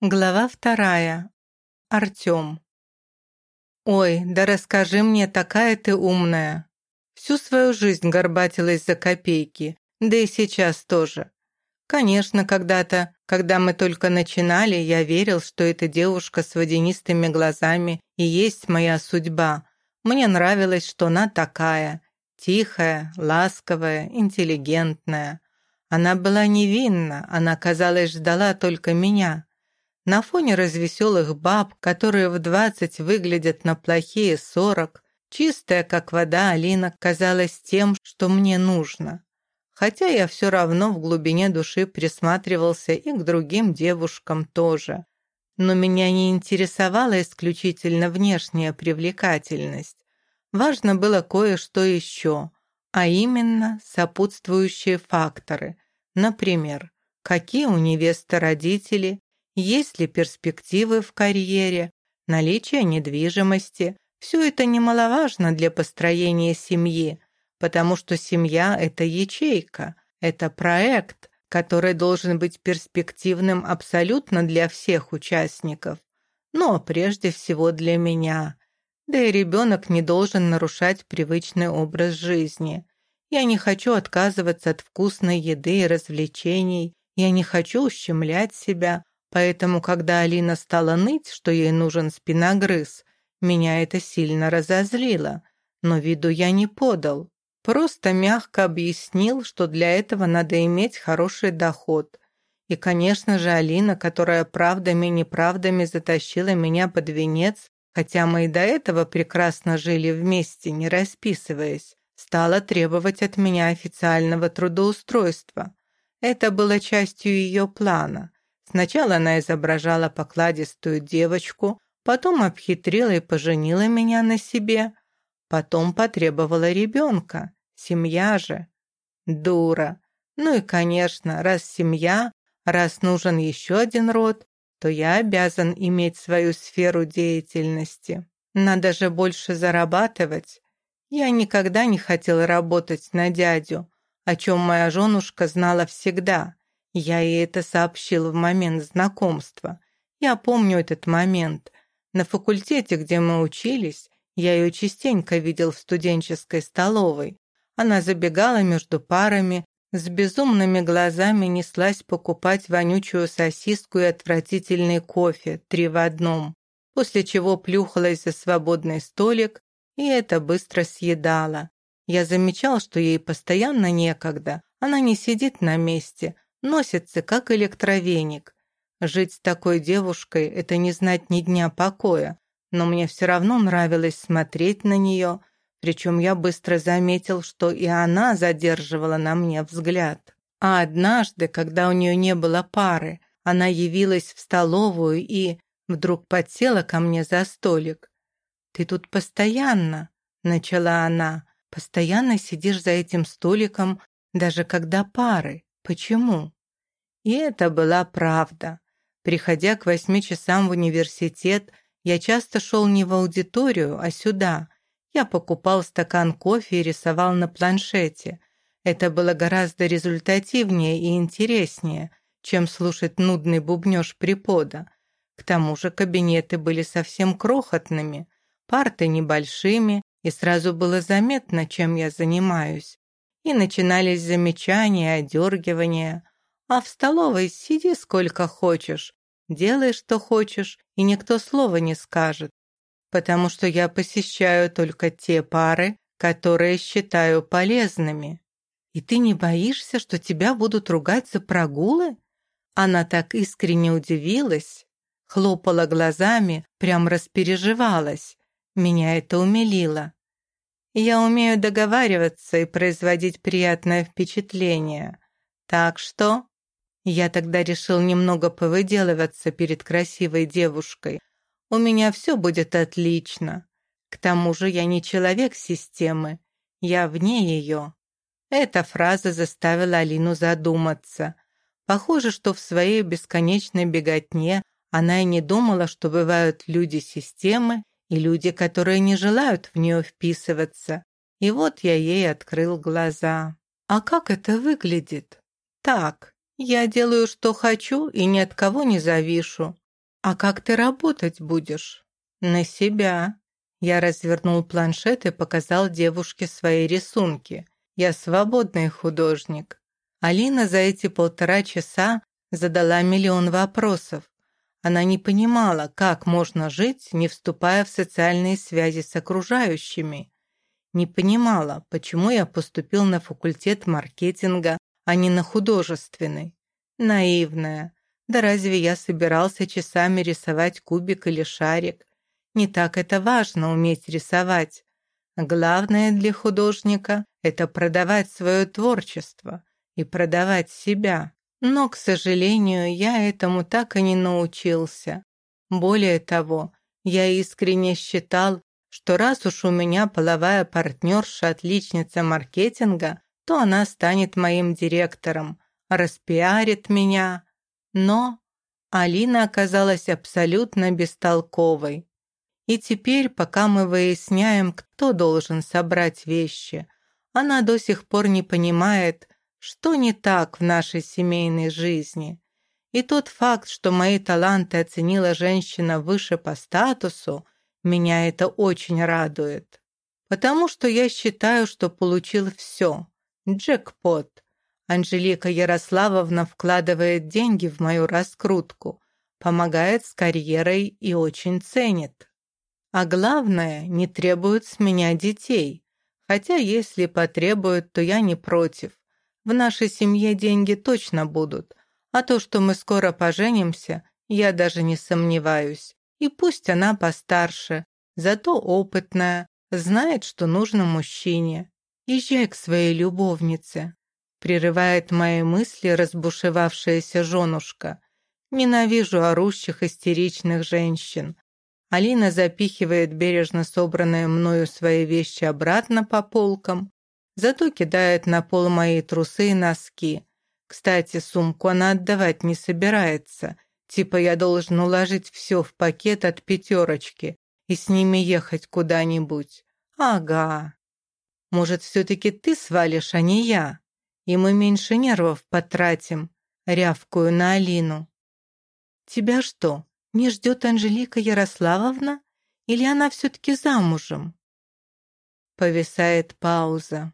Глава вторая. Артём. «Ой, да расскажи мне, такая ты умная. Всю свою жизнь горбатилась за копейки, да и сейчас тоже. Конечно, когда-то, когда мы только начинали, я верил, что эта девушка с водянистыми глазами и есть моя судьба. Мне нравилось, что она такая, тихая, ласковая, интеллигентная. Она была невинна, она, казалось, ждала только меня». На фоне развеселых баб, которые в двадцать выглядят на плохие сорок, чистая, как вода, Алина казалась тем, что мне нужно. Хотя я все равно в глубине души присматривался и к другим девушкам тоже. Но меня не интересовала исключительно внешняя привлекательность. Важно было кое-что еще, а именно сопутствующие факторы. Например, какие у невесты родители, есть ли перспективы в карьере, наличие недвижимости. Все это немаловажно для построения семьи, потому что семья – это ячейка, это проект, который должен быть перспективным абсолютно для всех участников, но прежде всего для меня. Да и ребенок не должен нарушать привычный образ жизни. Я не хочу отказываться от вкусной еды и развлечений, я не хочу ущемлять себя, Поэтому, когда Алина стала ныть, что ей нужен спиногрыз, меня это сильно разозлило, но виду я не подал. Просто мягко объяснил, что для этого надо иметь хороший доход. И, конечно же, Алина, которая правдами-неправдами затащила меня под венец, хотя мы и до этого прекрасно жили вместе, не расписываясь, стала требовать от меня официального трудоустройства. Это было частью ее плана – Сначала она изображала покладистую девочку, потом обхитрила и поженила меня на себе, потом потребовала ребенка. Семья же. Дура. Ну и, конечно, раз семья, раз нужен еще один род, то я обязан иметь свою сферу деятельности. Надо же больше зарабатывать. Я никогда не хотел работать на дядю, о чем моя женушка знала всегда. Я ей это сообщил в момент знакомства. Я помню этот момент. На факультете, где мы учились, я ее частенько видел в студенческой столовой. Она забегала между парами, с безумными глазами неслась покупать вонючую сосиску и отвратительный кофе, три в одном, после чего плюхалась за свободный столик и это быстро съедала. Я замечал, что ей постоянно некогда, она не сидит на месте – носится, как электровеник. Жить с такой девушкой – это не знать ни дня покоя, но мне все равно нравилось смотреть на нее, причем я быстро заметил, что и она задерживала на мне взгляд. А однажды, когда у нее не было пары, она явилась в столовую и вдруг подсела ко мне за столик. «Ты тут постоянно», — начала она, — «постоянно сидишь за этим столиком, даже когда пары. Почему? И это была правда. Приходя к восьми часам в университет, я часто шел не в аудиторию, а сюда. Я покупал стакан кофе и рисовал на планшете. Это было гораздо результативнее и интереснее, чем слушать нудный бубнёж препода. К тому же кабинеты были совсем крохотными, парты небольшими, и сразу было заметно, чем я занимаюсь и начинались замечания, одергивания. А в столовой сиди сколько хочешь, делай, что хочешь, и никто слова не скажет. Потому что я посещаю только те пары, которые считаю полезными. И ты не боишься, что тебя будут ругать за прогулы? Она так искренне удивилась, хлопала глазами, прям распереживалась. Меня это умилило. Я умею договариваться и производить приятное впечатление. Так что...» Я тогда решил немного повыделываться перед красивой девушкой. У меня все будет отлично. К тому же я не человек системы, я вне ее. Эта фраза заставила Алину задуматься. Похоже, что в своей бесконечной беготне она и не думала, что бывают люди системы и люди, которые не желают в нее вписываться. И вот я ей открыл глаза. А как это выглядит? Так, я делаю, что хочу, и ни от кого не завишу. «А как ты работать будешь?» «На себя». Я развернул планшет и показал девушке свои рисунки. Я свободный художник. Алина за эти полтора часа задала миллион вопросов. Она не понимала, как можно жить, не вступая в социальные связи с окружающими. Не понимала, почему я поступил на факультет маркетинга, а не на художественный. Наивная. Да разве я собирался часами рисовать кубик или шарик? Не так это важно уметь рисовать. Главное для художника – это продавать свое творчество и продавать себя. Но, к сожалению, я этому так и не научился. Более того, я искренне считал, что раз уж у меня половая партнерша отличница маркетинга, то она станет моим директором, распиарит меня. Но Алина оказалась абсолютно бестолковой. И теперь, пока мы выясняем, кто должен собрать вещи, она до сих пор не понимает, что не так в нашей семейной жизни. И тот факт, что мои таланты оценила женщина выше по статусу, меня это очень радует. Потому что я считаю, что получил все. Джекпот. Анжелика Ярославовна вкладывает деньги в мою раскрутку, помогает с карьерой и очень ценит. А главное, не требует с меня детей. Хотя если потребуют, то я не против. В нашей семье деньги точно будут, а то, что мы скоро поженимся, я даже не сомневаюсь. И пусть она постарше, зато опытная, знает, что нужно мужчине. Езжай к своей любовнице. Прерывает мои мысли разбушевавшаяся женушка. Ненавижу орущих истеричных женщин. Алина запихивает бережно собранные мною свои вещи обратно по полкам, Зато кидает на пол мои трусы и носки. Кстати, сумку она отдавать не собирается. Типа я должен уложить все в пакет от пятерочки и с ними ехать куда-нибудь. Ага. Может, все-таки ты свалишь, а не я? И мы меньше нервов потратим. Рявкую на Алину. Тебя что, не ждет Анжелика Ярославовна? Или она все-таки замужем? Повисает пауза.